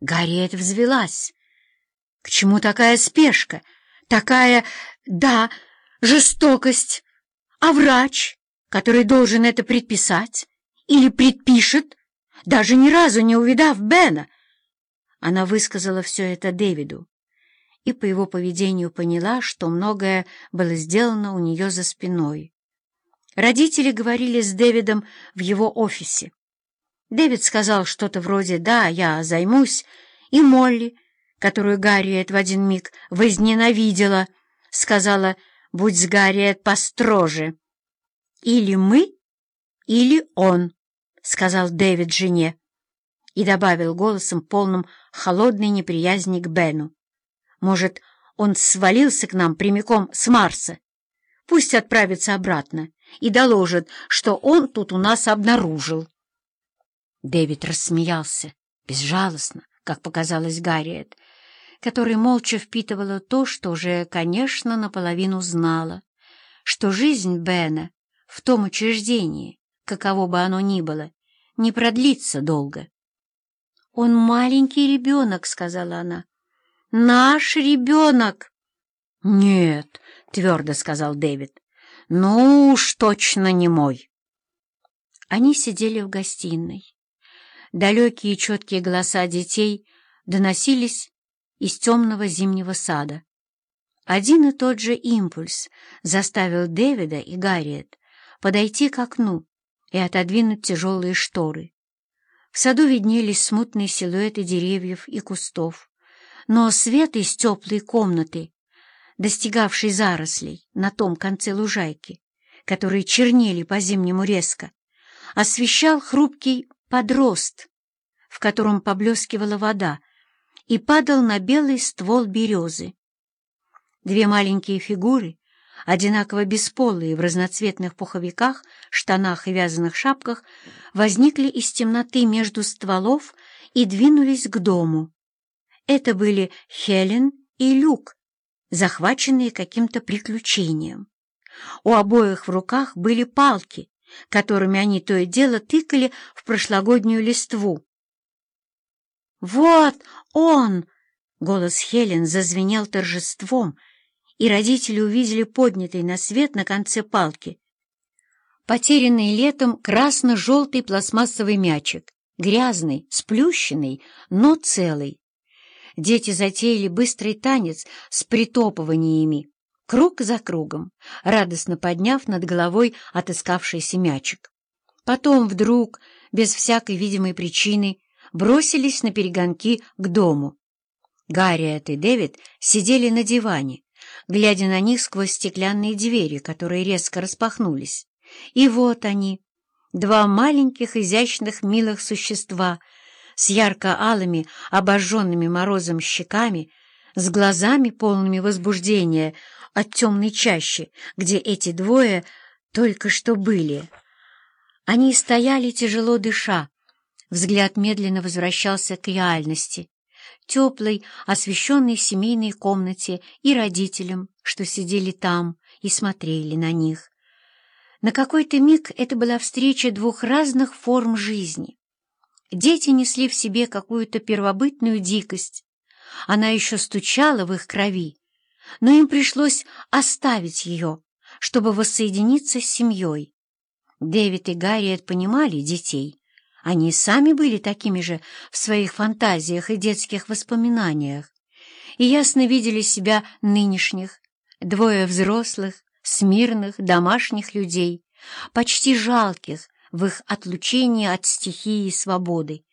Гарриет взвелась. К чему такая спешка? Такая, да, жестокость. А врач, который должен это предписать или предпишет, даже ни разу не увидав Бена? Она высказала все это Дэвиду и по его поведению поняла, что многое было сделано у нее за спиной. Родители говорили с Дэвидом в его офисе. Дэвид сказал что-то вроде «Да, я займусь», и Молли, которую Гарриет в один миг возненавидела, сказала «Будь с Гарриет построже». «Или мы, или он», — сказал Дэвид жене, и добавил голосом, полным холодной неприязни к Бену. «Может, он свалился к нам прямиком с Марса? Пусть отправится обратно и доложит, что он тут у нас обнаружил». Дэвид рассмеялся, безжалостно, как показалось Гарриет, которая молча впитывала то, что уже, конечно, наполовину знала, что жизнь Бена в том учреждении, каково бы оно ни было, не продлится долго. «Он маленький ребенок», — сказала она. «Наш ребенок!» «Нет», — твердо сказал Дэвид. «Ну уж точно не мой». Они сидели в гостиной. Далекие четкие голоса детей доносились из темного зимнего сада. Один и тот же импульс заставил Дэвида и Гарриет подойти к окну и отодвинуть тяжелые шторы. В саду виднелись смутные силуэты деревьев и кустов, но свет из теплой комнаты, достигавший зарослей на том конце лужайки, которые чернели по-зимнему резко, освещал хрупкий подрост, в котором поблескивала вода, и падал на белый ствол березы. Две маленькие фигуры, одинаково бесполые в разноцветных пуховиках, штанах и вязаных шапках, возникли из темноты между стволов и двинулись к дому. Это были Хелен и Люк, захваченные каким-то приключением. У обоих в руках были палки, которыми они то и дело тыкали в прошлогоднюю листву. «Вот он!» — голос Хелен зазвенел торжеством, и родители увидели поднятый на свет на конце палки. Потерянный летом красно-желтый пластмассовый мячик, грязный, сплющенный, но целый. Дети затеяли быстрый танец с притопываниями, круг за кругом, радостно подняв над головой отыскавшийся мячик. Потом вдруг, без всякой видимой причины, бросились на перегонки к дому. Гарриет и Дэвид сидели на диване, глядя на них сквозь стеклянные двери, которые резко распахнулись. И вот они, два маленьких, изящных, милых существа с ярко-алыми, обожженными морозом щеками, с глазами, полными возбуждения от темной чащи, где эти двое только что были. Они стояли, тяжело дыша. Взгляд медленно возвращался к реальности, теплой, освещенной семейной комнате и родителям, что сидели там и смотрели на них. На какой-то миг это была встреча двух разных форм жизни. Дети несли в себе какую-то первобытную дикость. Она еще стучала в их крови, но им пришлось оставить ее, чтобы воссоединиться с семьей. Дэвид и Гарриет понимали детей. Они сами были такими же в своих фантазиях и детских воспоминаниях и ясно видели себя нынешних, двое взрослых, смирных, домашних людей, почти жалких в их отлучении от стихии и свободы.